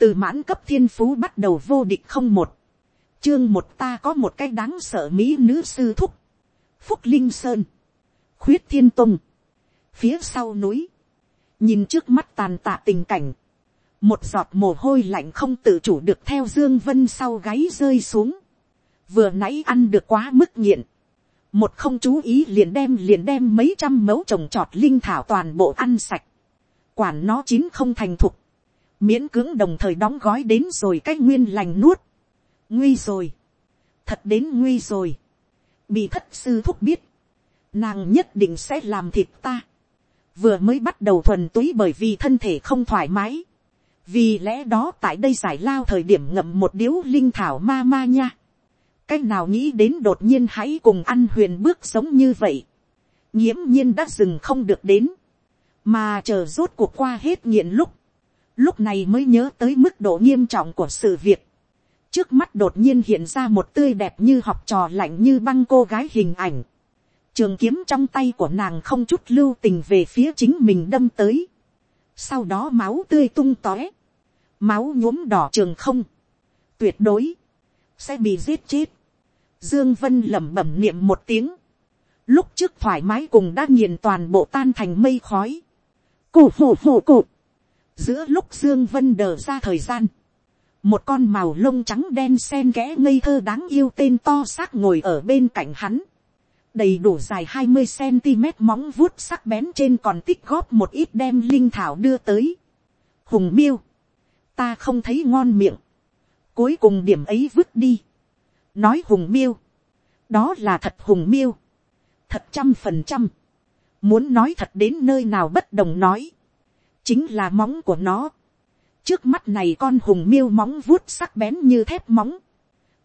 từ mãn cấp thiên phú bắt đầu vô địch không một, chương một ta có một cái đáng sợ mỹ nữ sư thúc, phúc linh sơn, khuyết thiên tùng, phía sau núi, nhìn trước mắt tàn tạ tình cảnh, một giọt mồ hôi lạnh không tự chủ được theo dương vân sau gáy rơi xuống, vừa nãy ăn được quá mức nghiện, một không chú ý liền đem liền đem mấy trăm mẫu trồng trọt linh thảo toàn bộ ăn sạch, quản nó chín không thành thục, miễn cưỡng đồng thời đóng gói đến rồi cái nguyên lành nuốt, nguy rồi, thật đến nguy rồi, bị thất sư thúc biết, nàng nhất định sẽ làm thịt ta, vừa mới bắt đầu thuần túy bởi vì thân thể không thoải mái, vì lẽ đó tại đây giải lao thời điểm ngậm một điếu linh thảo ma ma nha, cách nào nghĩ đến đột nhiên hãy cùng ăn huyền bước sống như vậy, nghiễm nhiên đã dừng không được đến, mà chờ rốt cuộc qua hết nghiện lúc, lúc này mới nhớ tới mức độ nghiêm trọng của sự việc, trước mắt đột nhiên hiện ra một tươi đẹp như học trò lạnh như băng cô gái hình ảnh, trường kiếm trong tay của nàng không chút lưu tình về phía chính mình đâm tới, sau đó máu tươi tung tóe, máu nhuốm đỏ trường không, tuyệt đối, sẽ bị giết chết. Dương Vân lẩm bẩm niệm một tiếng, lúc trước thoải mái cùng đã nghiền toàn bộ tan thành mây khói. cổ hổ hổ cụ. Giữa lúc Dương Vân đờ ra thời gian, một con màu lông trắng đen sen kẽ ngây thơ đáng yêu tên to xác ngồi ở bên cạnh hắn. Đầy đủ dài hai mươi cm móng vuốt sắc bén trên còn tích góp một ít đem linh thảo đưa tới. Hùng miêu ta không thấy ngon miệng, cuối cùng điểm ấy vứt đi, nói hùng miêu, đó là thật hùng miêu, thật trăm phần trăm, muốn nói thật đến nơi nào bất đồng nói, chính là móng của nó, trước mắt này con hùng miêu móng vuốt sắc bén như thép móng,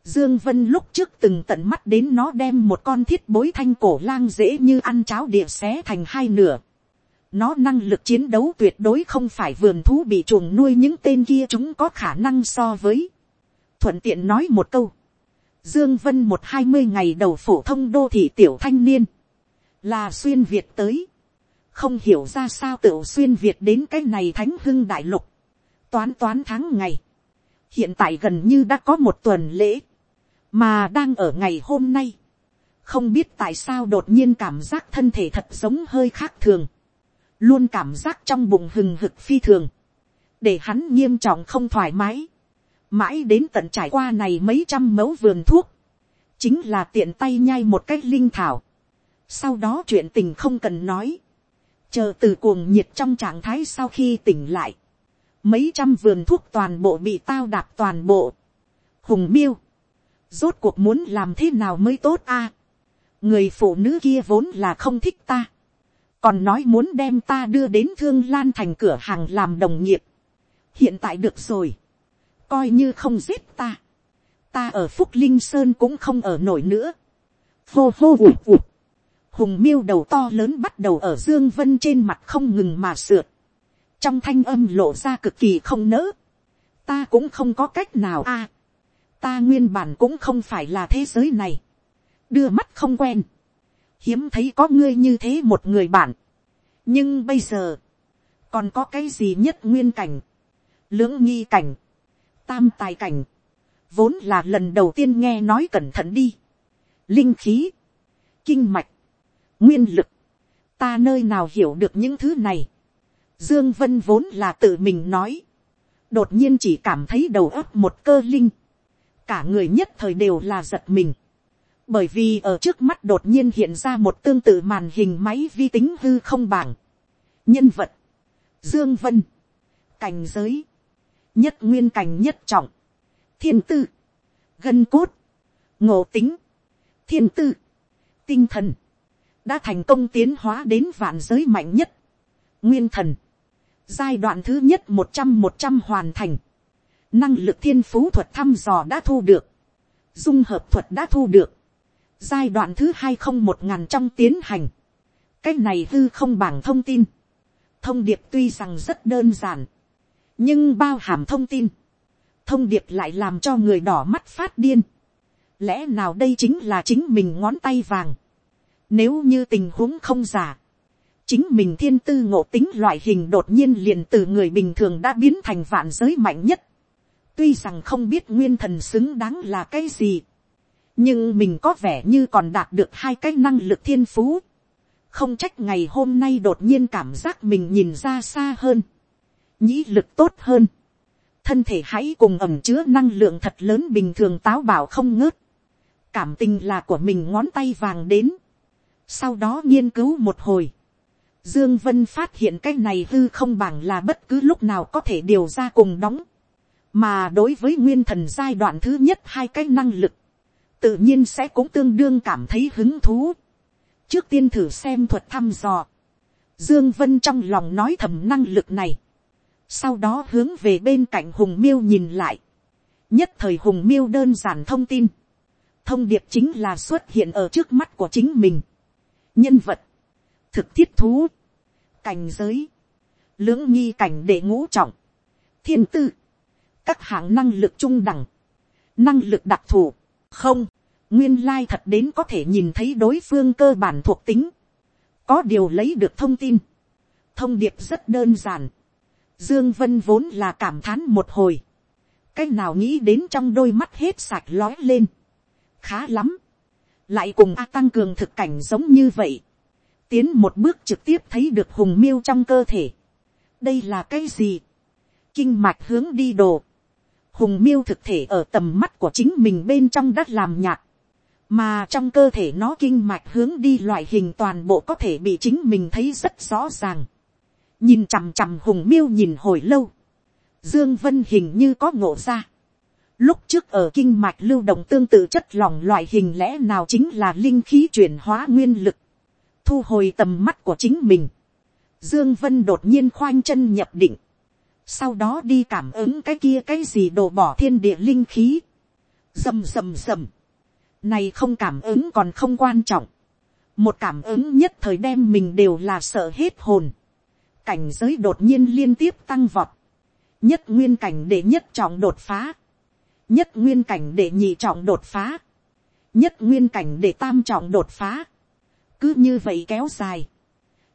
Dương Vân lúc trước từng tận mắt đến nó đem một con thiết bối thanh cổ lang dễ như ăn cháo địa xé thành hai nửa. Nó năng lực chiến đấu tuyệt đối không phải vườn thú bị chuồng nuôi những tên kia chúng có khả năng so với. Thuận tiện nói một câu. Dương Vân một hai mươi ngày đầu phổ thông đô thị tiểu thanh niên. Là xuyên Việt tới. Không hiểu ra sao tiểu xuyên Việt đến cái này thánh hưng đại lục. Toán toán tháng ngày. Hiện tại gần như đã có một tuần lễ. Mà đang ở ngày hôm nay. Không biết tại sao đột nhiên cảm giác thân thể thật giống hơi khác thường luôn cảm giác trong bụng hừng hực phi thường, để hắn nghiêm trọng không thoải mái, mãi đến tận trải qua này mấy trăm mẫu vườn thuốc, chính là tiện tay nhai một cách linh thảo, sau đó chuyện tình không cần nói, chờ từ cuồng nhiệt trong trạng thái sau khi tỉnh lại, mấy trăm vườn thuốc toàn bộ bị tao đạp toàn bộ, hùng miêu, rốt cuộc muốn làm thế nào mới tốt a, người phụ nữ kia vốn là không thích ta, còn nói muốn đem ta đưa đến thương lan thành cửa hàng làm đồng nghiệp. hiện tại được rồi, coi như không giết ta, ta ở phúc linh sơn cũng không ở nổi nữa. hô hô ủ ủ hùng miêu đầu to lớn bắt đầu ở dương vân trên mặt không ngừng mà sượt, trong thanh âm lộ ra cực kỳ không nỡ, ta cũng không có cách nào a, ta nguyên bản cũng không phải là thế giới này, đưa mắt không quen, hiếm thấy có ngươi như thế một người bạn. nhưng bây giờ, còn có cái gì nhất nguyên cảnh, lưỡng nghi cảnh, tam tài cảnh, vốn là lần đầu tiên nghe nói cẩn thận đi. linh khí, kinh mạch, nguyên lực, ta nơi nào hiểu được những thứ này. dương vân vốn là tự mình nói, đột nhiên chỉ cảm thấy đầu óc một cơ linh, cả người nhất thời đều là giật mình. Bởi vì ở trước mắt đột nhiên hiện ra một tương tự màn hình máy vi tính hư không bảng. nhân vật, dương vân, cảnh giới, nhất nguyên cảnh nhất trọng, thiên tư, gân cốt, ngộ tính, thiên tư, tinh thần, đã thành công tiến hóa đến vạn giới mạnh nhất, nguyên thần, giai đoạn thứ nhất một trăm một trăm hoàn thành, năng lực thiên phú thuật thăm dò đã thu được, dung hợp thuật đã thu được, giai đoạn thứ hai không một ngàn trong tiến hành, cái này hư không bảng thông tin, thông điệp tuy rằng rất đơn giản, nhưng bao hàm thông tin, thông điệp lại làm cho người đỏ mắt phát điên, lẽ nào đây chính là chính mình ngón tay vàng, nếu như tình huống không giả, chính mình thiên tư ngộ tính loại hình đột nhiên liền từ người bình thường đã biến thành vạn giới mạnh nhất, Tuy rằng không biết nguyên thần xứng đáng là cái gì. Nhưng mình có vẻ như còn đạt được hai cái năng lực thiên phú. Không trách ngày hôm nay đột nhiên cảm giác mình nhìn ra xa hơn. Nhĩ lực tốt hơn. Thân thể hãy cùng ẩm chứa năng lượng thật lớn bình thường táo bảo không ngớt. Cảm tình là của mình ngón tay vàng đến. Sau đó nghiên cứu một hồi. Dương Vân phát hiện cái này hư không bằng là bất cứ lúc nào có thể điều ra cùng đóng. Mà đối với nguyên thần giai đoạn thứ nhất hai cái năng lực, tự nhiên sẽ cũng tương đương cảm thấy hứng thú. trước tiên thử xem thuật thăm dò, dương vân trong lòng nói thầm năng lực này, sau đó hướng về bên cạnh hùng miêu nhìn lại, nhất thời hùng miêu đơn giản thông tin, thông điệp chính là xuất hiện ở trước mắt của chính mình, nhân vật, thực thiết thú, cảnh giới, lưỡng nghi cảnh đệ ngũ trọng, thiên tư, các hạng năng lực trung đẳng, năng lực đặc thù, không, nguyên lai thật đến có thể nhìn thấy đối phương cơ bản thuộc tính, có điều lấy được thông tin, thông điệp rất đơn giản, dương vân vốn là cảm thán một hồi, cái nào nghĩ đến trong đôi mắt hết sạch lói lên, khá lắm, lại cùng a tăng cường thực cảnh giống như vậy, tiến một bước trực tiếp thấy được hùng miêu trong cơ thể, đây là cái gì, kinh mạch hướng đi đồ, hùng miêu thực thể ở tầm mắt của chính mình bên trong đất làm nhạt, mà trong cơ thể nó kinh mạch hướng đi loại hình toàn bộ có thể bị chính mình thấy rất rõ ràng. nhìn chằm chằm hùng miêu nhìn hồi lâu, dương vân hình như có ngộ ra lúc trước ở kinh mạch lưu động tương tự chất lỏng loại hình lẽ nào chính là linh khí chuyển hóa nguyên lực, thu hồi tầm mắt của chính mình. dương vân đột nhiên khoanh chân nhập định, sau đó đi cảm ứng cái kia cái gì đổ bỏ thiên địa linh khí, rầm rầm rầm, này không cảm ứng còn không quan trọng, một cảm ứng nhất thời đem mình đều là sợ hết hồn, cảnh giới đột nhiên liên tiếp tăng vọt, nhất nguyên cảnh để nhất trọng đột phá, nhất nguyên cảnh để nhị trọng đột phá, nhất nguyên cảnh để tam trọng đột phá, cứ như vậy kéo dài,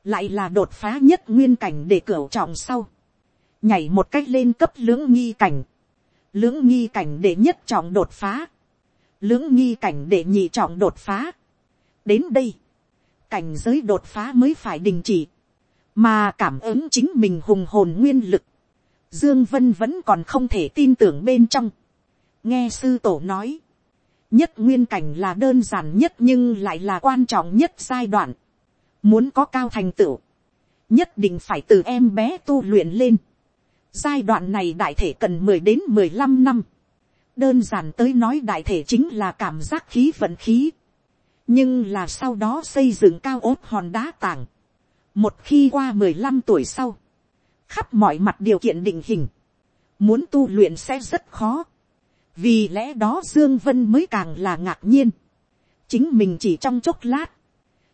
lại là đột phá nhất nguyên cảnh để cửa trọng sau, nhảy một cách lên cấp lưỡng nghi cảnh, lưỡng nghi cảnh để nhất trọng đột phá, lưỡng nghi cảnh để nhị trọng đột phá. đến đây, cảnh giới đột phá mới phải đình chỉ, mà cảm ứng chính mình hùng hồn nguyên lực, dương vân vẫn còn không thể tin tưởng bên trong nghe sư tổ nói, nhất nguyên cảnh là đơn giản nhất nhưng lại là quan trọng nhất giai đoạn. muốn có cao thành tựu, nhất định phải từ em bé tu luyện lên. Giai đoạn này đại thể cần mười đến mười lăm năm. Đơn giản tới nói đại thể chính là cảm giác khí vận khí. Nhưng là sau đó xây dựng cao ốt hòn đá tảng. Một khi qua mười lăm tuổi sau. Khắp mọi mặt điều kiện định hình. Muốn tu luyện sẽ rất khó. Vì lẽ đó Dương Vân mới càng là ngạc nhiên. Chính mình chỉ trong chốc lát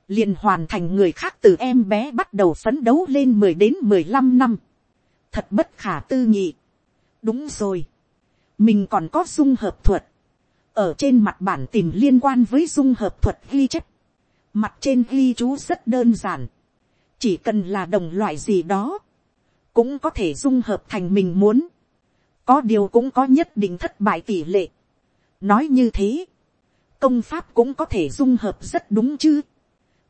liền hoàn thành người khác từ em bé bắt đầu phấn đấu lên mười đến mười lăm năm. Thật bất khả tư nghị. đúng rồi, mình còn có dung hợp thuật, ở trên mặt bản tìm liên quan với dung hợp thuật ghi chép, mặt trên ghi chú rất đơn giản, chỉ cần là đồng loại gì đó, cũng có thể dung hợp thành mình muốn, có điều cũng có nhất định thất bại tỷ lệ. nói như thế, công pháp cũng có thể dung hợp rất đúng chứ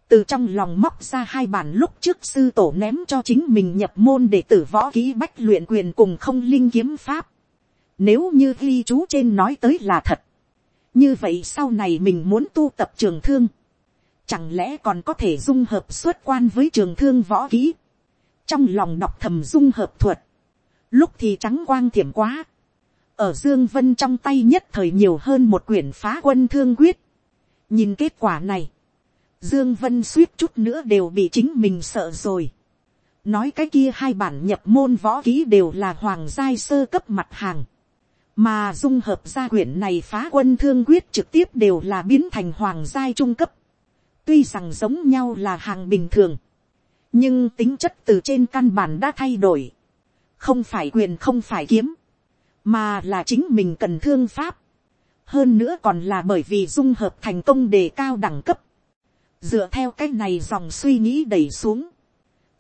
từ trong lòng móc ra hai bản lúc trước sư tổ ném cho chính mình nhập môn để tử võ ký bách luyện quyền cùng không linh kiếm pháp. Nếu như ghi chú trên nói tới là thật. Như vậy sau này mình muốn tu tập trường thương. Chẳng lẽ còn có thể dung hợp xuất quan với trường thương võ ký. Trong lòng đọc thầm dung hợp thuật. Lúc thì trắng quang thiểm quá. Ở Dương Vân trong tay nhất thời nhiều hơn một quyển phá quân thương quyết. Nhìn kết quả này Dương Vân suýt chút nữa đều bị chính mình sợ rồi. Nói cái kia hai bản nhập môn võ ký đều là hoàng giai sơ cấp mặt hàng. Mà dung hợp gia quyển này phá quân thương quyết trực tiếp đều là biến thành hoàng giai trung cấp. Tuy rằng giống nhau là hàng bình thường. Nhưng tính chất từ trên căn bản đã thay đổi. Không phải quyền không phải kiếm. Mà là chính mình cần thương pháp. Hơn nữa còn là bởi vì dung hợp thành công đề cao đẳng cấp dựa theo cái này dòng suy nghĩ đẩy xuống,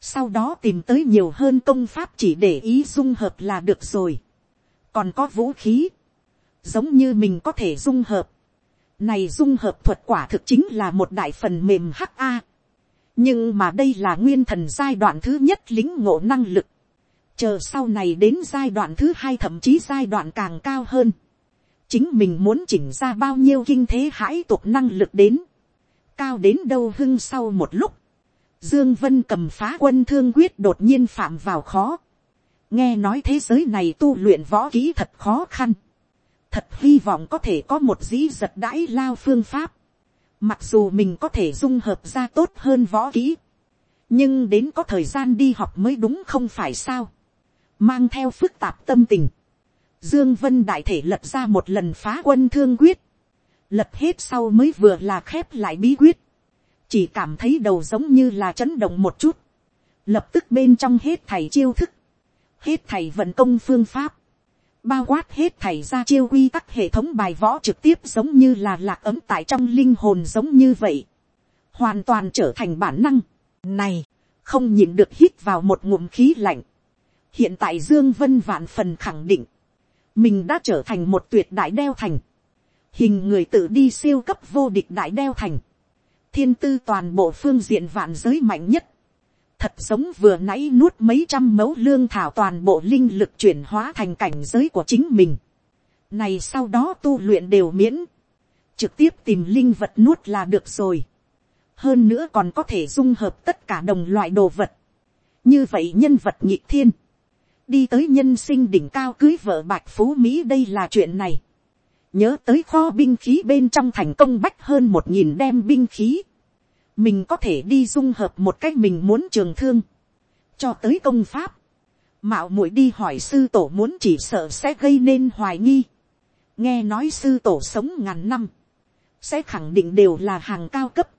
sau đó tìm tới nhiều hơn công pháp chỉ để ý dung hợp là được rồi. còn có vũ khí, giống như mình có thể dung hợp, này dung hợp thuật quả thực chính là một đại phần mềm HA nhưng mà đây là nguyên thần giai đoạn thứ nhất lính ngộ năng lực, chờ sau này đến giai đoạn thứ hai thậm chí giai đoạn càng cao hơn, chính mình muốn chỉnh ra bao nhiêu kinh thế hãi tục năng lực đến, cao đến đâu hưng sau một lúc, Dương Vân cầm phá quân thương quyết đột nhiên phạm vào khó. Nghe nói thế giới này tu luyện võ kỹ thật khó khăn. Thật hy vọng có thể có một dĩ giật đãi lao phương pháp. Mặc dù mình có thể dung hợp ra tốt hơn võ kỹ. Nhưng đến có thời gian đi học mới đúng không phải sao. Mang theo phức tạp tâm tình. Dương Vân đại thể lật ra một lần phá quân thương quyết. lập hết sau mới vừa là khép lại bí quyết. Chỉ cảm thấy đầu giống như là chấn động một chút, lập tức bên trong hết thầy chiêu thức, hết thầy vận công phương pháp, bao quát hết thầy ra chiêu quy tắc hệ thống bài võ trực tiếp giống như là lạc ấm tại trong linh hồn giống như vậy, hoàn toàn trở thành bản năng, này, không nhìn được hít vào một ngụm khí lạnh, hiện tại dương vân vạn phần khẳng định, mình đã trở thành một tuyệt đại đeo thành, hình người tự đi siêu cấp vô địch đại đeo thành, thiên tư toàn bộ phương diện vạn giới mạnh nhất. Thật giống vừa nãy nuốt mấy trăm mẫu lương thảo toàn bộ linh lực chuyển hóa thành cảnh giới của chính mình. Này sau đó tu luyện đều miễn. Trực tiếp tìm linh vật nuốt là được rồi. Hơn nữa còn có thể dung hợp tất cả đồng loại đồ vật. Như vậy nhân vật nhị thiên. Đi tới nhân sinh đỉnh cao cưới vợ bạch phú Mỹ đây là chuyện này. Nhớ tới kho binh khí bên trong thành công bách hơn một nghìn đem binh khí, mình có thể đi dung hợp một cách mình muốn trường thương, cho tới công pháp, mạo muội đi hỏi sư tổ muốn chỉ sợ sẽ gây nên hoài nghi, nghe nói sư tổ sống ngàn năm, sẽ khẳng định đều là hàng cao cấp,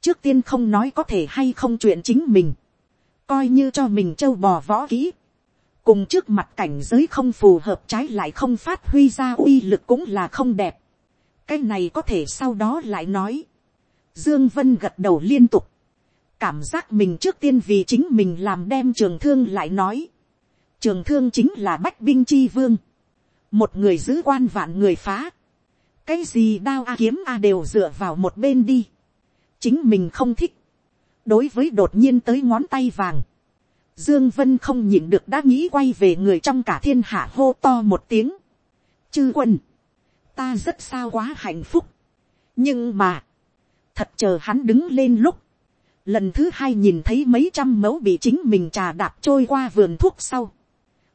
trước tiên không nói có thể hay không chuyện chính mình, coi như cho mình châu bò võ kỹ, cùng trước mặt cảnh giới không phù hợp trái lại không phát huy ra uy lực cũng là không đẹp. cái này có thể sau đó lại nói. dương vân gật đầu liên tục. cảm giác mình trước tiên vì chính mình làm đem trường thương lại nói. trường thương chính là bách binh chi vương. một người giữ quan vạn người phá. cái gì đao a kiếm a đều dựa vào một bên đi. chính mình không thích. đối với đột nhiên tới ngón tay vàng Dương Vân không nhịn được đã nghĩ quay về người trong cả thiên hạ hô to một tiếng. Chư quân. Ta rất sao quá hạnh phúc. Nhưng mà. Thật chờ hắn đứng lên lúc. Lần thứ hai nhìn thấy mấy trăm mẫu bị chính mình trà đạp trôi qua vườn thuốc sau.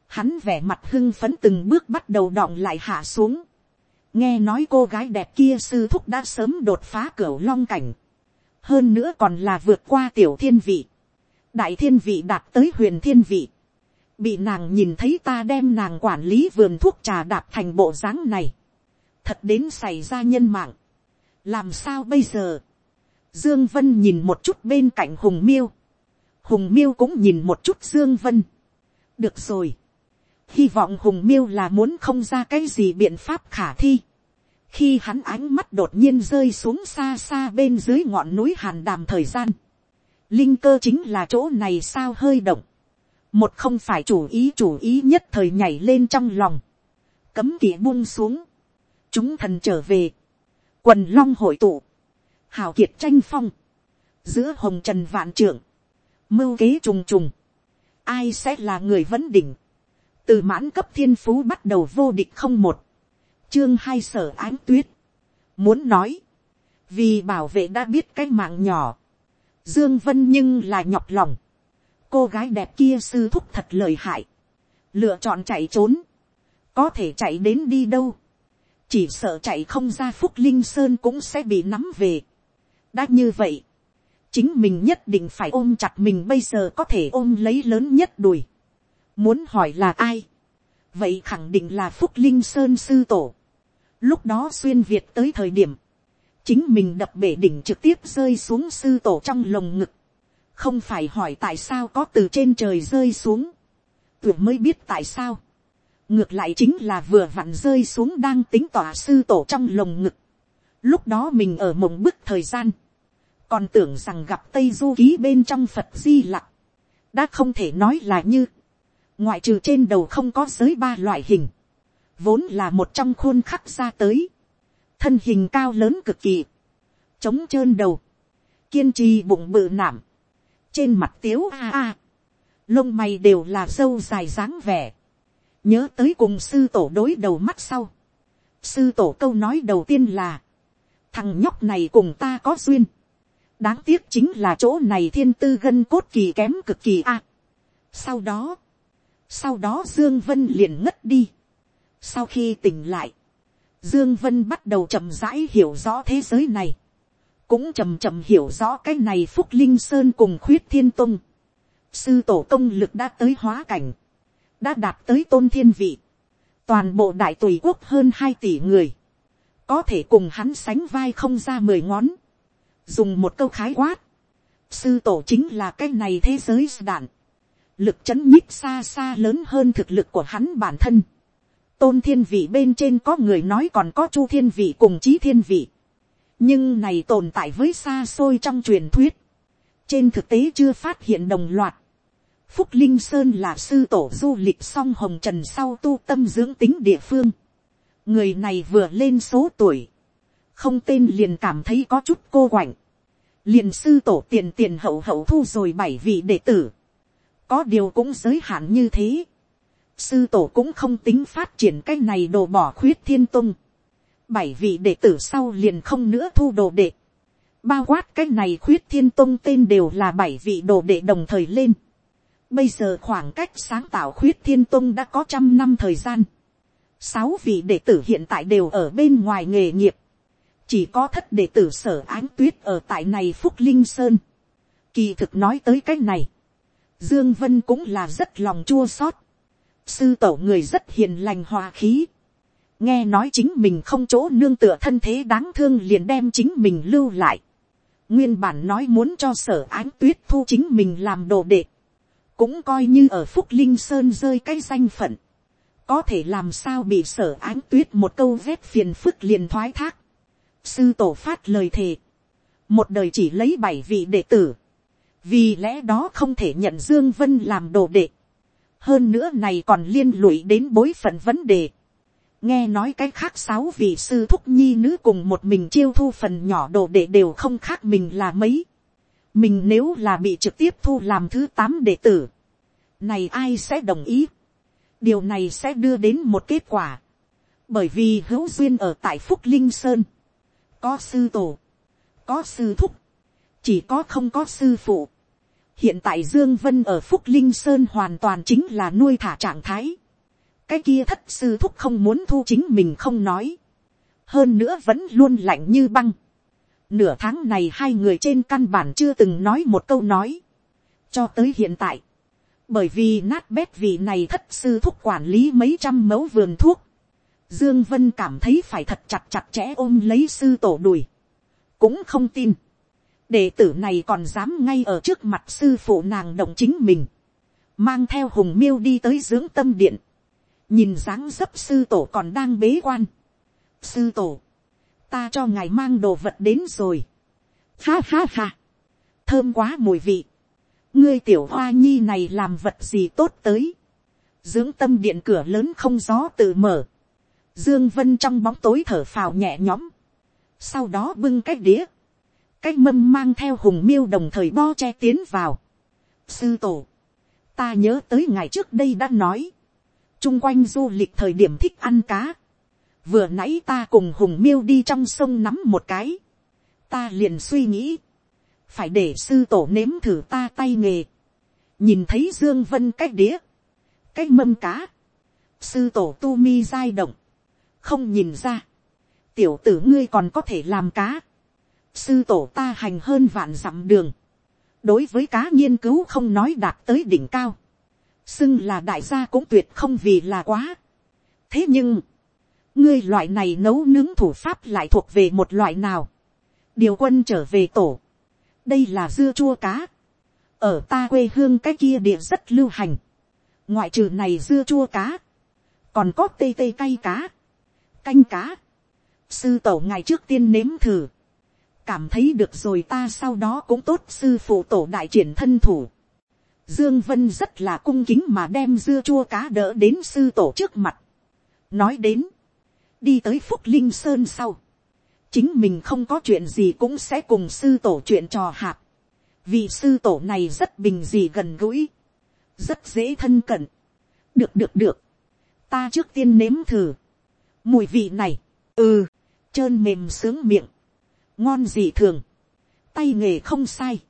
Hắn vẻ mặt hưng phấn từng bước bắt đầu đọng lại hạ xuống. Nghe nói cô gái đẹp kia sư thúc đã sớm đột phá cửa long cảnh. Hơn nữa còn là vượt qua tiểu thiên vị đại thiên vị đạt tới huyền thiên vị, bị nàng nhìn thấy ta đem nàng quản lý vườn thuốc trà đạp thành bộ dáng này, thật đến xảy ra nhân mạng, làm sao bây giờ, dương vân nhìn một chút bên cạnh hùng miêu, hùng miêu cũng nhìn một chút dương vân, được rồi, hy vọng hùng miêu là muốn không ra cái gì biện pháp khả thi, khi hắn ánh mắt đột nhiên rơi xuống xa xa bên dưới ngọn núi hàn đàm thời gian, linh cơ chính là chỗ này sao hơi động, một không phải chủ ý chủ ý nhất thời nhảy lên trong lòng, cấm kỵ buông xuống, chúng thần trở về, quần long hội tụ, hào kiệt tranh phong, giữa hồng trần vạn trưởng, mưu kế trùng trùng, ai sẽ là người vấn đỉnh, từ mãn cấp thiên phú bắt đầu vô địch không một, chương hai sở ánh tuyết, muốn nói, vì bảo vệ đã biết cái mạng nhỏ, Dương Vân nhưng là nhọc lòng. Cô gái đẹp kia sư thúc thật lợi hại. Lựa chọn chạy trốn. Có thể chạy đến đi đâu. Chỉ sợ chạy không ra Phúc Linh Sơn cũng sẽ bị nắm về. Đã như vậy. Chính mình nhất định phải ôm chặt mình bây giờ có thể ôm lấy lớn nhất đùi. Muốn hỏi là ai? Vậy khẳng định là Phúc Linh Sơn sư tổ. Lúc đó xuyên Việt tới thời điểm chính mình đập bể đỉnh trực tiếp rơi xuống sư tổ trong lồng ngực, không phải hỏi tại sao có từ trên trời rơi xuống, tưởng mới biết tại sao, ngược lại chính là vừa vặn rơi xuống đang tính tỏa sư tổ trong lồng ngực, lúc đó mình ở mộng bức thời gian, còn tưởng rằng gặp tây du ký bên trong phật di lặc, đã không thể nói là như, ngoại trừ trên đầu không có giới ba loại hình, vốn là một trong khuôn khắc ra tới, thân hình cao lớn cực kỳ, trống trơn đầu, kiên trì bụng bự nảm, trên mặt tiếu a a, lông mày đều là sâu dài dáng vẻ, nhớ tới cùng sư tổ đối đầu mắt sau, sư tổ câu nói đầu tiên là, thằng nhóc này cùng ta có duyên, đáng tiếc chính là chỗ này thiên tư gân cốt kỳ kém cực kỳ a. sau đó, sau đó dương vân liền ngất đi. sau khi tỉnh lại, dương vân bắt đầu chậm rãi hiểu rõ thế giới này, cũng chậm chậm hiểu rõ cái này phúc linh sơn cùng khuyết thiên tông. sư tổ công lực đã tới hóa cảnh, đã đạt tới tôn thiên vị, toàn bộ đại tùy quốc hơn hai tỷ người, có thể cùng hắn sánh vai không ra mười ngón, dùng một câu khái quát, sư tổ chính là cái này thế giới đạn, lực chấn nhích xa xa lớn hơn thực lực của hắn bản thân tôn thiên vị bên trên có người nói còn có chu thiên vị cùng trí thiên vị, nhưng này tồn tại với xa xôi trong truyền thuyết, trên thực tế chưa phát hiện đồng loạt. Phúc Linh Sơn là sư tổ du lịch song hồng trần sau tu tâm dưỡng tính địa phương. Người này vừa lên số tuổi, không tên liền cảm thấy có chút cô quạnh. liền sư tổ tiền tiền hậu hậu thu rồi bảy vị đệ tử, có điều cũng giới hạn như thế, sư tổ cũng không tính phát triển cái này đồ bỏ khuyết thiên tung, bảy vị đệ tử sau liền không nữa thu đồ đệ, bao quát cái này khuyết thiên tung tên đều là bảy vị đồ đệ đồng thời lên, bây giờ khoảng cách sáng tạo khuyết thiên tung đã có trăm năm thời gian, sáu vị đệ tử hiện tại đều ở bên ngoài nghề nghiệp, chỉ có thất đệ tử sở ánh tuyết ở tại này phúc linh sơn. kỳ thực nói tới cái này, dương vân cũng là rất lòng chua xót sư tổ người rất hiền lành hòa khí. nghe nói chính mình không chỗ nương tựa thân thế đáng thương liền đem chính mình lưu lại. nguyên bản nói muốn cho sở ánh tuyết thu chính mình làm đồ đệ. cũng coi như ở phúc linh sơn rơi cái danh phận. có thể làm sao bị sở ánh tuyết một câu vét phiền phức liền thoái thác sư tổ phát lời thề, một đời chỉ lấy bảy vị đệ tử, vì lẽ đó không thể nhận dương vân làm đồ đệ, hơn nữa này còn liên lụy đến bối phận vấn đề, nghe nói cái khác sáu vị sư thúc nhi nữ cùng một mình chiêu thu phần nhỏ đồ để đều không khác mình là mấy, mình nếu là bị trực tiếp thu làm thứ tám đệ tử, này ai sẽ đồng ý, điều này sẽ đưa đến một kết quả, bởi vì hữu duyên ở tại phúc linh sơn, có sư tổ, có sư thúc, chỉ có không có sư phụ hiện tại dương vân ở phúc linh sơn hoàn toàn chính là nuôi thả trạng thái. cái kia thất sư thúc không muốn thu chính mình không nói. hơn nữa vẫn luôn lạnh như băng. nửa tháng này hai người trên căn bản chưa từng nói một câu nói. cho tới hiện tại. bởi vì nát bét vị này thất sư thúc quản lý mấy trăm mẫu vườn thuốc Dương Vân cảm thấy phải thật chặt chặt chẽ ôm lấy sư tổ đùi. Cũng không tin. Đệ tử này còn dám ngay ở trước mặt sư phụ nàng động chính mình. Mang theo hùng miêu đi tới dưỡng tâm điện. Nhìn dáng dấp sư tổ còn đang bế quan. Sư tổ. Ta cho ngài mang đồ vật đến rồi. Ha ha ha. Thơm quá mùi vị. Ngươi tiểu hoa nhi này làm vật gì tốt tới. Dưỡng tâm điện cửa lớn không gió tự mở Dương Vân trong bóng tối thở phào nhẹ nhõm. Sau đó bưng cái đĩa. Cái mâm mang theo hùng miêu đồng thời bo che tiến vào. Sư tổ. Ta nhớ tới ngày trước đây đã nói. Trung quanh du lịch thời điểm thích ăn cá. Vừa nãy ta cùng hùng miêu đi trong sông nắm một cái. Ta liền suy nghĩ. Phải để sư tổ nếm thử ta tay nghề. Nhìn thấy Dương Vân cái đĩa. Cái mâm cá. Sư tổ tu mi dai động không nhìn ra, tiểu tử ngươi còn có thể làm cá, sư tổ ta hành hơn vạn dặm đường, đối với cá nghiên cứu không nói đạt tới đỉnh cao, xưng là đại gia cũng tuyệt không vì là quá. thế nhưng, ngươi loại này nấu nướng thủ pháp lại thuộc về một loại nào, điều quân trở về tổ, đây là dưa chua cá, ở ta quê hương cái kia địa rất lưu hành, ngoại trừ này dưa chua cá, còn có tê tê cay cá, canh cá. Sư tổ ngày trước tiên nếm thử. Cảm thấy được rồi ta sau đó cũng tốt sư phụ tổ đại triển thân thủ. Dương Vân rất là cung kính mà đem dưa chua cá đỡ đến sư tổ trước mặt. nói đến, đi tới phúc linh sơn sau, chính mình không có chuyện gì cũng sẽ cùng sư tổ chuyện trò hạp, vì sư tổ này rất bình dị gần gũi, rất dễ thân cận, được được được, ta trước tiên nếm thử, mùi vị này, ừ, trơn mềm sướng miệng, ngon gì thường, tay nghề không sai,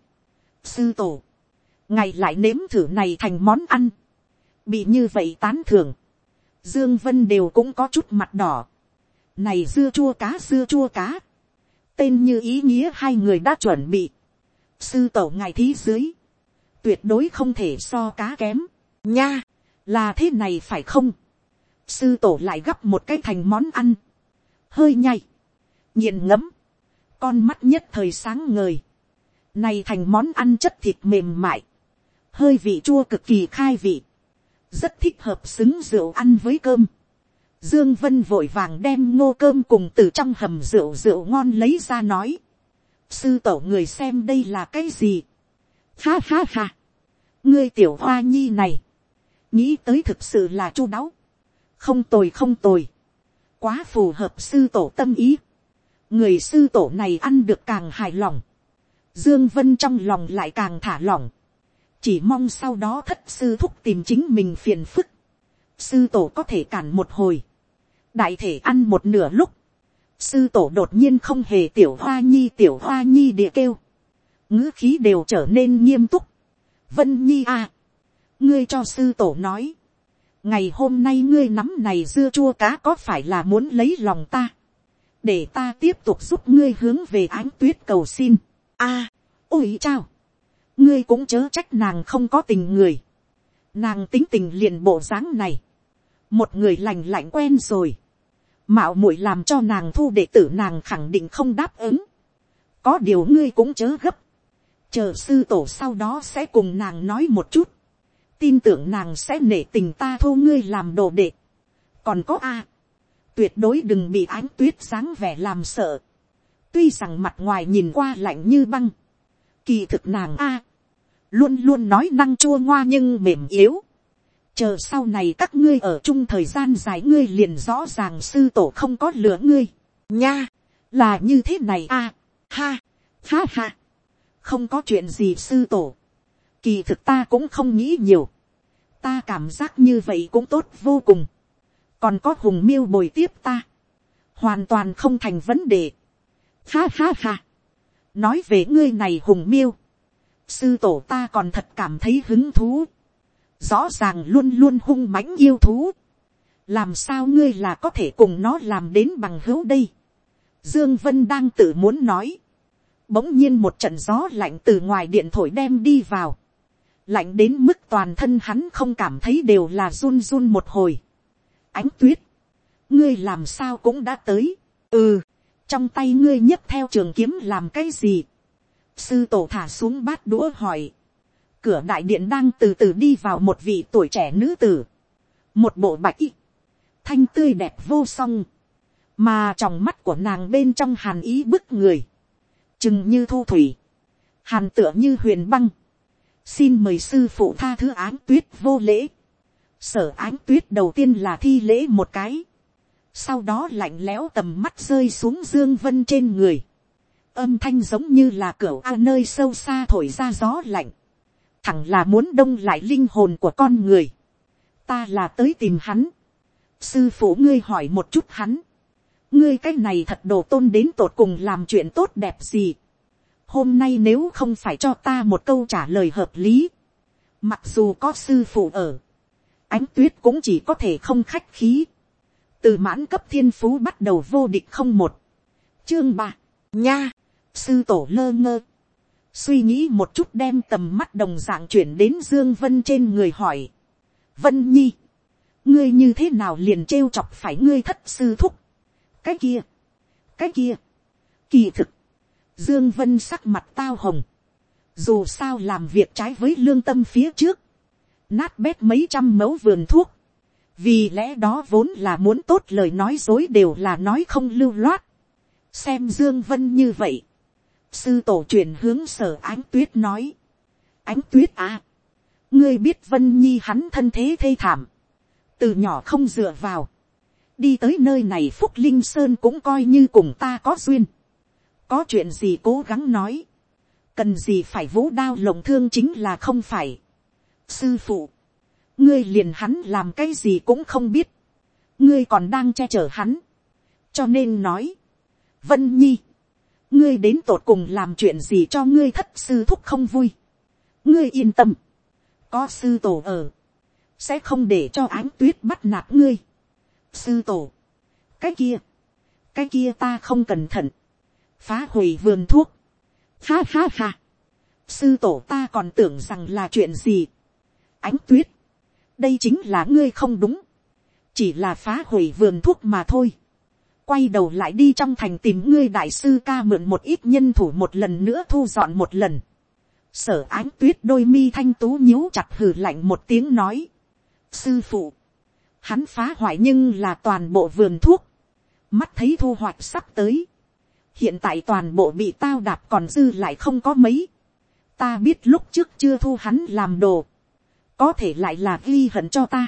sư tổ, ngày lại nếm thử này thành món ăn, bị như vậy tán thưởng, dương vân đều cũng có chút mặt đỏ, này dưa chua cá dưa chua cá, tên như ý nghĩa hai người đã chuẩn bị, sư tổ ngài thí dưới, tuyệt đối không thể so cá kém, nha, là thế này phải không, sư tổ lại gấp một cái thành món ăn, hơi nhai, nghiền ngấm, con mắt nhất thời sáng ngời, này thành món ăn chất thịt mềm mại, hơi vị chua cực kỳ khai vị, rất thích hợp xứng rượu ăn với cơm. Dương Vân vội vàng đem ngô cơm cùng từ trong hầm rượu rượu ngon lấy ra nói. Sư tổ người xem đây là cái gì? Ha ha ha. Ngươi tiểu hoa nhi này. Nghĩ tới thực sự là chu đáo. Không tồi không tồi. Quá phù hợp sư tổ tâm ý. Người sư tổ này ăn được càng hài lòng. Dương Vân trong lòng lại càng thả lỏng. Chỉ mong sau đó thất sư thúc tìm chính mình phiền phức, sư tổ có thể cản một hồi, đại thể ăn một nửa lúc, sư tổ đột nhiên không hề tiểu hoa nhi tiểu hoa nhi địa kêu, ngữ khí đều trở nên nghiêm túc, vân nhi à, ngươi cho sư tổ nói, ngày hôm nay ngươi nắm này dưa chua cá có phải là muốn lấy lòng ta, để ta tiếp tục giúp ngươi hướng về ánh tuyết cầu xin, a, à, ôi chao, ngươi cũng chớ trách nàng không có tình người. nàng tính tình liền bộ dáng này. một người lành lạnh quen rồi. mạo muội làm cho nàng thu đệ tử nàng khẳng định không đáp ứng. có điều ngươi cũng chớ gấp. chờ sư tổ sau đó sẽ cùng nàng nói một chút. tin tưởng nàng sẽ nể tình ta thu ngươi làm đồ đệ. còn có a tuyệt đối đừng bị ánh tuyết sáng vẻ làm sợ. tuy rằng mặt ngoài nhìn qua lạnh như băng Kỳ thực nàng a, luôn luôn nói năng chua ngoa nhưng mềm yếu. Chờ sau này các ngươi ở chung thời gian dài ngươi liền rõ ràng sư tổ không có lửa ngươi. Nha, là như thế này a, ha, ha ha. Không có chuyện gì sư tổ. Kỳ thực ta cũng không nghĩ nhiều. Ta cảm giác như vậy cũng tốt vô cùng. Còn có hùng miêu bồi tiếp ta. Hoàn toàn không thành vấn đề. Ha ha ha nói về ngươi này hùng miêu, sư tổ ta còn thật cảm thấy hứng thú, rõ ràng luôn luôn hung mãnh yêu thú, làm sao ngươi là có thể cùng nó làm đến bằng hữu đây. Dương Vân đang tự muốn nói, bỗng nhiên một trận gió lạnh từ ngoài điện thổi đem đi vào, lạnh đến mức toàn thân hắn không cảm thấy đều là run run một hồi. Ánh tuyết, ngươi làm sao cũng đã tới, ừ, trong tay ngươi nhấc theo trường kiếm làm cái gì. sư tổ thả xuống bát đũa hỏi. cửa đại điện đang từ từ đi vào một vị tuổi trẻ nữ tử. một bộ bạch y. thanh tươi đẹp vô song. mà trong mắt của nàng bên trong hàn ý bức người. chừng như thu thủy. hàn tựa như huyền băng. xin mời sư phụ tha thứ án tuyết vô lễ sở án tuyết đầu tiên là thi lễ một cái. Sau đó lạnh lẽo tầm mắt rơi xuống dương vân trên người, âm thanh giống như là cửa a nơi sâu xa thổi ra gió lạnh, thẳng là muốn đông lại linh hồn của con người, ta là tới tìm hắn, sư phụ ngươi hỏi một chút hắn, ngươi cái này thật đồ tôn đến tột cùng làm chuyện tốt đẹp gì, hôm nay nếu không phải cho ta một câu trả lời hợp lý, mặc dù có sư phụ ở, ánh tuyết cũng chỉ có thể không khách khí, từ mãn cấp thiên phú bắt đầu vô địch không một, chương ba, nha, sư tổ lơ ngơ, suy nghĩ một chút đem tầm mắt đồng dạng chuyển đến dương vân trên người hỏi, vân nhi, ngươi như thế nào liền trêu chọc phải ngươi thất sư thúc, cái kia, cái kia, kỳ thực, dương vân sắc mặt tao hồng, dù sao làm việc trái với lương tâm phía trước, nát bét mấy trăm mẫu vườn thuốc, vì lẽ đó vốn là muốn tốt lời nói dối đều là nói không lưu loát. xem dương vân như vậy. sư tổ truyền hướng sở ánh tuyết nói. ánh tuyết à. ngươi biết vân nhi hắn thân thế thê thảm. từ nhỏ không dựa vào. đi tới nơi này phúc linh sơn cũng coi như cùng ta có duyên, có chuyện gì cố gắng nói, cần gì phải vũ đao lồng thương chính là không phải sư phụ, ngươi liền hắn làm cái gì cũng không biết, ngươi còn đang che chở hắn, cho nên nói, vân nhi, ngươi đến tột cùng làm chuyện gì cho ngươi thất sư thúc không vui, ngươi yên tâm, có sư tổ ở, sẽ không để cho ánh tuyết bắt nạt ngươi. sư tổ, cái kia, cái kia ta không cẩn thận, phá hủy vườn thuốc, ha ha ha, sư tổ ta còn tưởng rằng là chuyện gì, ánh tuyết, đây chính là ngươi không đúng, chỉ là phá hủy vườn thuốc mà thôi, quay đầu lại đi trong thành tìm ngươi đại sư ca mượn một ít nhân thủ một lần nữa thu dọn một lần, sở ánh tuyết đôi mi thanh tú nhíu chặt hừ lạnh một tiếng nói, sư phụ, hắn phá hoại nhưng là toàn bộ vườn thuốc, mắt thấy thu hoạch sắp tới, hiện tại toàn bộ bị tao đạp còn dư lại không có mấy, ta biết lúc trước chưa thu hắn làm đồ, có thể lại là ghi hận cho ta,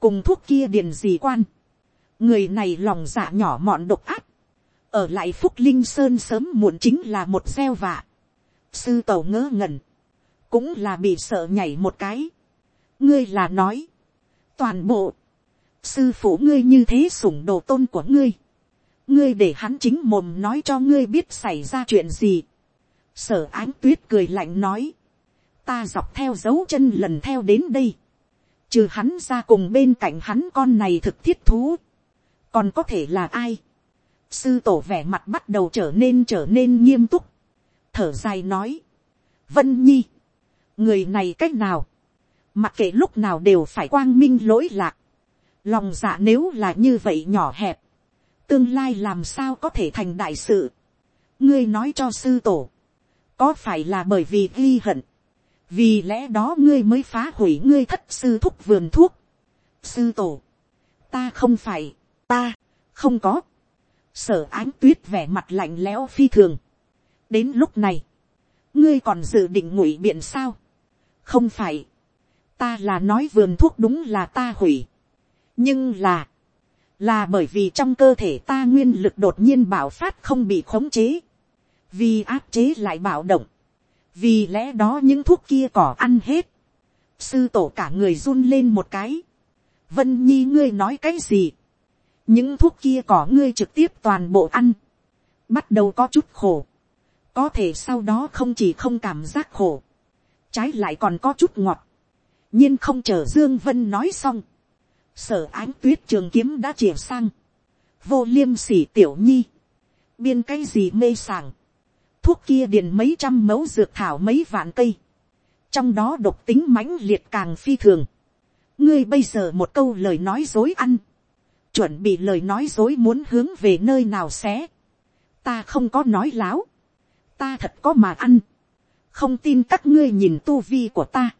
cùng thuốc kia điền gì quan, người này lòng dạ nhỏ mọn độc áp, ở lại phúc linh sơn sớm muộn chính là một gieo vạ, sư tẩu ngớ ngẩn, cũng là bị sợ nhảy một cái, ngươi là nói, toàn bộ, sư phụ ngươi như thế sủng đồ tôn của ngươi, ngươi để hắn chính mồm nói cho ngươi biết xảy ra chuyện gì. sở ánh tuyết cười lạnh nói, ta dọc theo dấu chân lần theo đến đây, trừ hắn ra cùng bên cạnh hắn con này thực thiết thú, còn có thể là ai. sư tổ vẻ mặt bắt đầu trở nên trở nên nghiêm túc, thở dài nói, vân nhi, người này cách nào, mặc kệ lúc nào đều phải quang minh lỗi lạc, lòng dạ nếu là như vậy nhỏ hẹp, tương lai làm sao có thể thành đại sự. ngươi nói cho sư tổ, có phải là bởi vì ghi hận, vì lẽ đó ngươi mới phá hủy ngươi thất sư thúc vườn thuốc. sư tổ, ta không phải, ta, không có. sở ánh tuyết vẻ mặt lạnh lẽo phi thường. đến lúc này, ngươi còn dự định ngụy biện sao. không phải, ta là nói vườn thuốc đúng là ta hủy. nhưng là, là bởi vì trong cơ thể ta nguyên lực đột nhiên bảo phát không bị khống chế, vì áp chế lại bạo động, vì lẽ đó những thuốc kia cỏ ăn hết, sư tổ cả người run lên một cái, vân nhi ngươi nói cái gì, những thuốc kia cỏ ngươi trực tiếp toàn bộ ăn, bắt đầu có chút khổ, có thể sau đó không chỉ không cảm giác khổ, trái lại còn có chút ngọt, nhiên không chờ dương vân nói xong, sở ánh tuyết trường kiếm đã chìa sang, vô liêm sỉ tiểu nhi, biên cái gì mê sảng, thuốc kia điền mấy trăm mẫu dược thảo mấy vạn cây, trong đó độc tính mãnh liệt càng phi thường, ngươi bây giờ một câu lời nói dối ăn, chuẩn bị lời nói dối muốn hướng về nơi nào xé, ta không có nói láo, ta thật có mà ăn, không tin các ngươi nhìn tu vi của ta,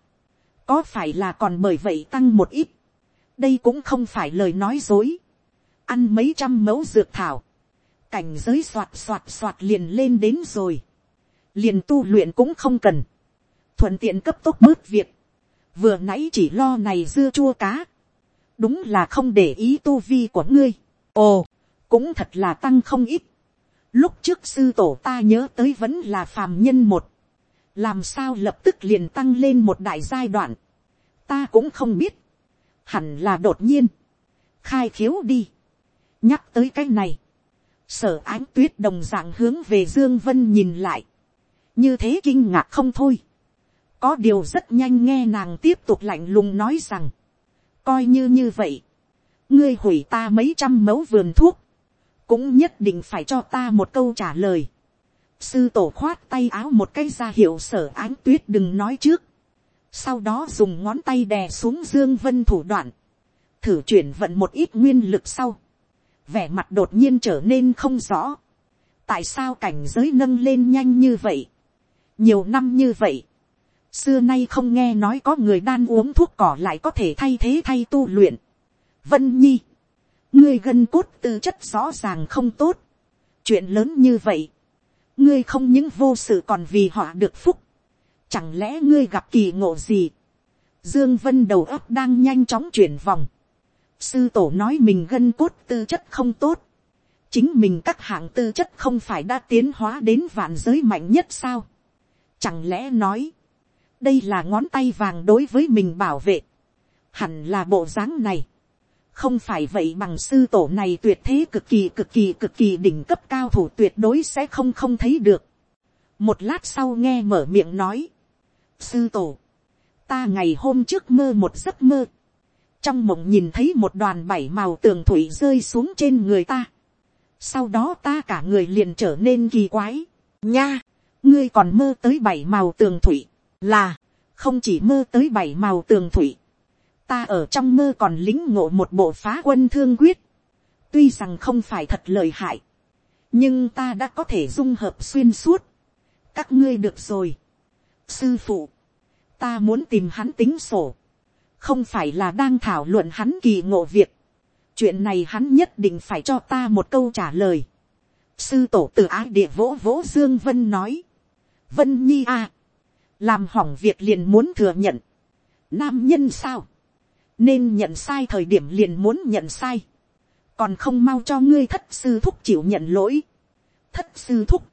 có phải là còn bởi vậy tăng một ít, đây cũng không phải lời nói dối, ăn mấy trăm mẫu dược thảo, cảnh giới soạt soạt soạt liền lên đến rồi, liền tu luyện cũng không cần, thuận tiện cấp tốc bớt việc, vừa nãy chỉ lo này dưa chua cá, đúng là không để ý tu vi của ngươi, ồ, cũng thật là tăng không ít, lúc trước sư tổ ta nhớ tới vẫn là phàm nhân một, làm sao lập tức liền tăng lên một đại giai đoạn, ta cũng không biết, hẳn là đột nhiên, khai khiếu đi, nhắc tới cái này, sở ánh tuyết đồng dạng hướng về dương vân nhìn lại, như thế kinh ngạc không thôi, có điều rất nhanh nghe nàng tiếp tục lạnh lùng nói rằng, coi như như vậy, ngươi hủy ta mấy trăm mẫu vườn thuốc, cũng nhất định phải cho ta một câu trả lời. Sư tổ khoát tay áo một cái ra hiệu sở ánh tuyết đừng nói trước. Sau đó dùng ngón tay đè xuống dương vân thủ đoạn, thử chuyển vận một ít nguyên lực sau, vẻ mặt đột nhiên trở nên không rõ, tại sao cảnh giới nâng lên nhanh như vậy, nhiều năm như vậy, xưa nay không nghe nói có người đan uống thuốc cỏ lại có thể thay thế thay tu luyện. Vân nhi, ngươi gân cốt tư chất rõ ràng không tốt, chuyện lớn như vậy, ngươi không những vô sự còn vì họ được phúc, Chẳng lẽ ngươi gặp kỳ ngộ gì? Dương Vân đầu óc đang nhanh chóng chuyển vòng sư tổ nói mình gân cốt tư chất không tốt, chính mình các hạng tư chất không phải đã tiến hóa đến vạn giới mạnh nhất sao. Chẳng lẽ nói, đây là ngón tay vàng đối với mình bảo vệ, hẳn là bộ dáng này. không phải vậy bằng sư tổ này tuyệt thế cực kỳ cực kỳ cực kỳ đỉnh cấp cao thủ tuyệt đối sẽ không không thấy được. một lát sau nghe mở miệng nói, sư tổ, ta ngày hôm trước mơ một giấc mơ, trong mộng nhìn thấy một đoàn bảy màu tường thủy rơi xuống trên người ta. sau đó ta cả người liền trở nên kỳ quái. nha, ngươi còn mơ tới bảy màu tường thủy, là, không chỉ mơ tới bảy màu tường thủy. ta ở trong mơ còn lính ngộ một bộ phá quân thương quyết. tuy rằng không phải thật lời hại, nhưng ta đã có thể dung hợp xuyên suốt. các ngươi được rồi. sư phụ, ta muốn tìm hắn tính sổ không phải là đang thảo luận hắn kỳ ngộ việc. chuyện này hắn nhất định phải cho ta một câu trả lời. sư tổ từ ái địa vỗ vỗ dương vân nói. vân nhi a, làm hỏng việc liền muốn thừa nhận. nam nhân sao, nên nhận sai thời điểm liền muốn nhận sai. còn không mau cho ngươi thất sư thúc chịu nhận lỗi. thất sư thúc,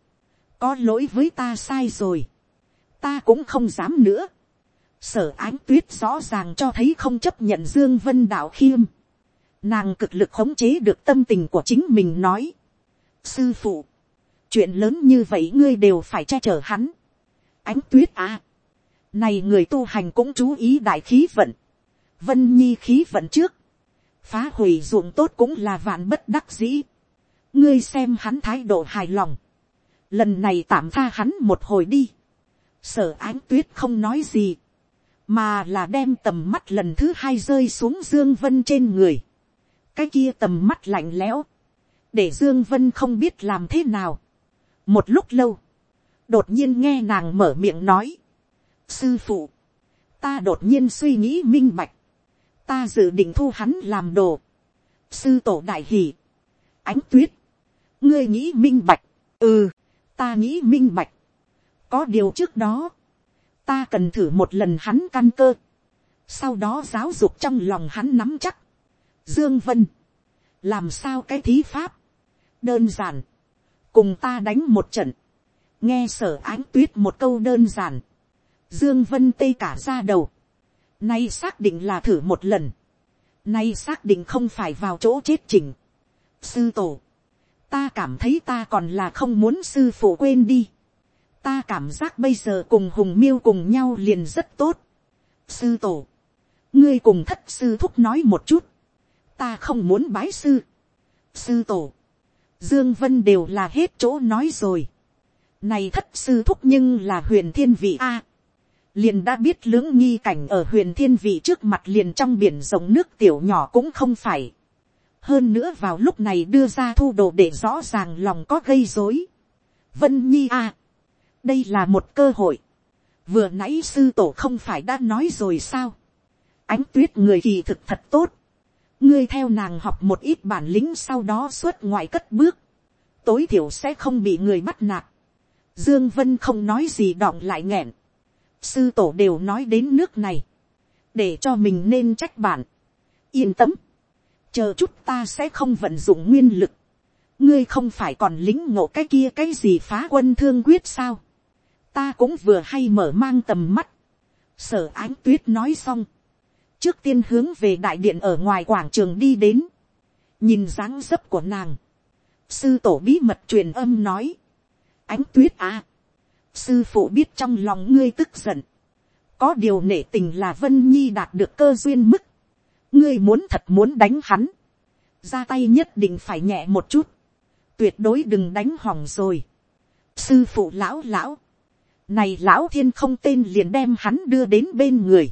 có lỗi với ta sai rồi. ta cũng không dám nữa sở ánh tuyết rõ ràng cho thấy không chấp nhận dương vân đạo khiêm. nàng cực lực khống chế được tâm tình của chính mình nói. sư phụ, chuyện lớn như vậy ngươi đều phải che chở hắn. ánh tuyết à, này người tu hành cũng chú ý đại khí vận. vân nhi khí vận trước, phá hủy ruộng tốt cũng là vạn bất đắc dĩ. ngươi xem hắn thái độ hài lòng. lần này tạm tha hắn một hồi đi. sở ánh tuyết không nói gì mà là đem tầm mắt lần thứ hai rơi xuống dương vân trên người. cái kia tầm mắt lạnh lẽo, để dương vân không biết làm thế nào. một lúc lâu, đột nhiên nghe nàng mở miệng nói, sư phụ, ta đột nhiên suy nghĩ minh bạch, ta dự định thu hắn làm đồ, sư tổ đại hỉ, ánh tuyết, ngươi nghĩ minh bạch, ừ, ta nghĩ minh bạch, có điều trước đó, ta cần thử một lần hắn căn cơ, sau đó giáo dục trong lòng hắn nắm chắc. Dương Vân, làm sao cái thí pháp, đơn giản, cùng ta đánh một trận, nghe sở ánh tuyết một câu đơn giản, Dương Vân tê cả ra đầu, nay xác định là thử một lần, nay xác định không phải vào chỗ chết chỉnh. Sư tổ, ta cảm thấy ta còn là không muốn sư phụ quên đi ta cảm giác bây giờ cùng hùng miêu cùng nhau liền rất tốt. sư tổ, ngươi cùng thất sư thúc nói một chút, ta không muốn bái sư. sư tổ, dương vân đều là hết chỗ nói rồi. này thất sư thúc nhưng là huyền thiên vị a. liền đã biết lưỡng nghi cảnh ở huyền thiên vị trước mặt liền trong biển rộng nước tiểu nhỏ cũng không phải. hơn nữa vào lúc này đưa ra thu đồ để rõ ràng lòng có gây rối. vân nhi a đây là một cơ hội. vừa nãy sư tổ không phải đã nói rồi sao. ánh tuyết người kỳ thực thật tốt. ngươi theo nàng học một ít bản lĩnh sau đó xuất ngoại cất bước. tối thiểu sẽ không bị người bắt nạt. dương vân không nói gì đọng lại nghẹn. sư tổ đều nói đến nước này. để cho mình nên trách bản. yên tâm. chờ chút ta sẽ không vận dụng nguyên lực ngươi không phải còn lính ngộ cái kia cái gì phá quân thương quyết sao ta cũng vừa hay mở mang tầm mắt. sở ánh tuyết nói xong. trước tiên hướng về đại điện ở ngoài quảng trường đi đến. nhìn dáng dấp của nàng. sư tổ bí mật truyền âm nói. ánh tuyết à. sư phụ biết trong lòng ngươi tức giận. có điều nể tình là vân nhi đạt được cơ duyên mức. ngươi muốn thật muốn đánh hắn. ra tay nhất định phải nhẹ một chút. tuyệt đối đừng đánh hỏng rồi. sư phụ lão lão này lão thiên không tên liền đem hắn đưa đến bên người.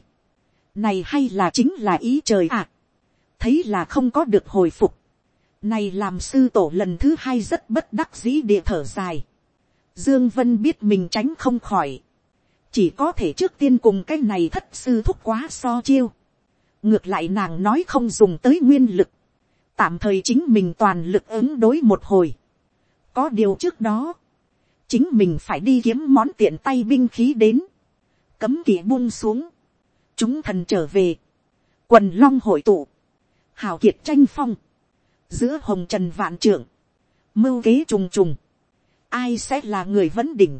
Này hay là chính là ý trời ạ. À? Thấy là không có được hồi phục. Này làm sư tổ lần thứ hai rất bất đắc dĩ địa thở dài. Dương Vân biết mình tránh không khỏi. Chỉ có thể trước tiên cùng cái này thất sư thúc quá so chiêu. Ngược lại nàng nói không dùng tới nguyên lực. Tạm thời chính mình toàn lực ứng đối một hồi. Có điều trước đó chính mình phải đi kiếm món tiện tay binh khí đến, cấm kỵ buông xuống, chúng thần trở về, quần long hội tụ, hào kiệt tranh phong, giữa hồng trần vạn trưởng, mưu kế trùng trùng, ai sẽ là người vấn đỉnh,